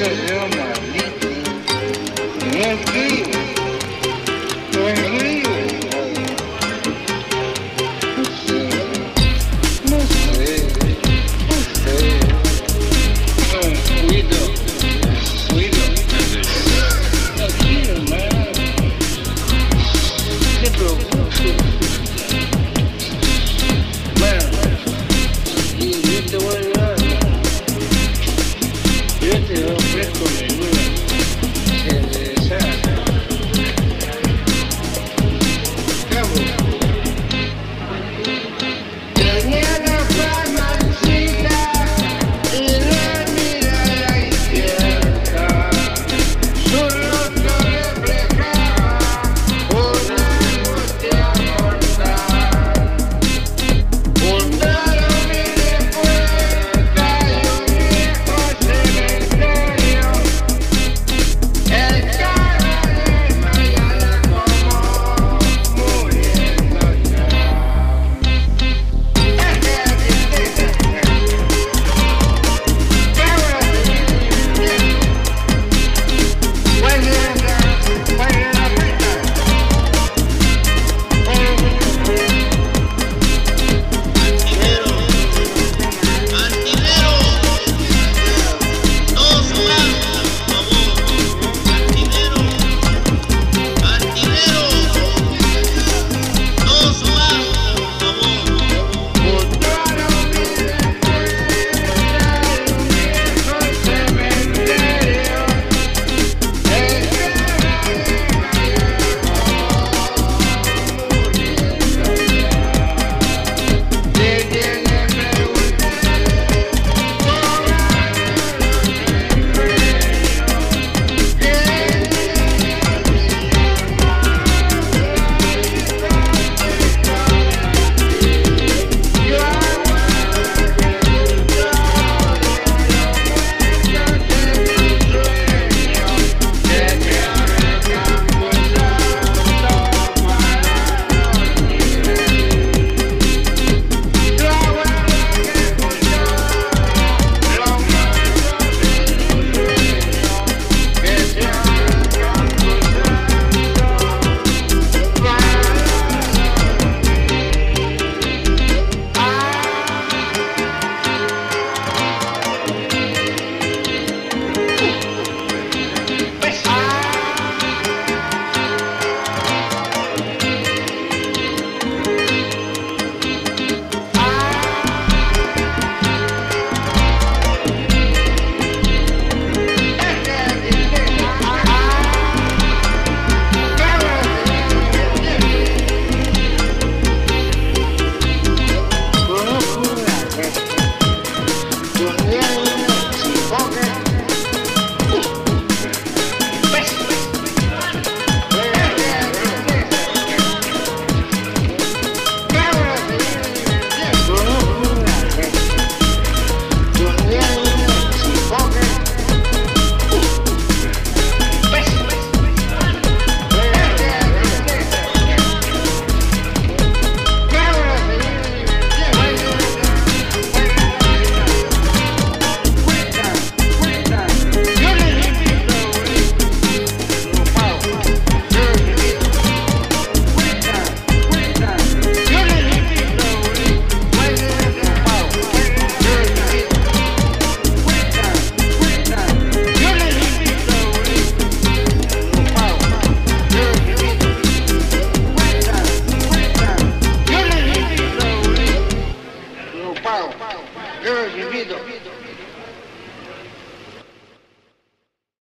Nunca eu maldito,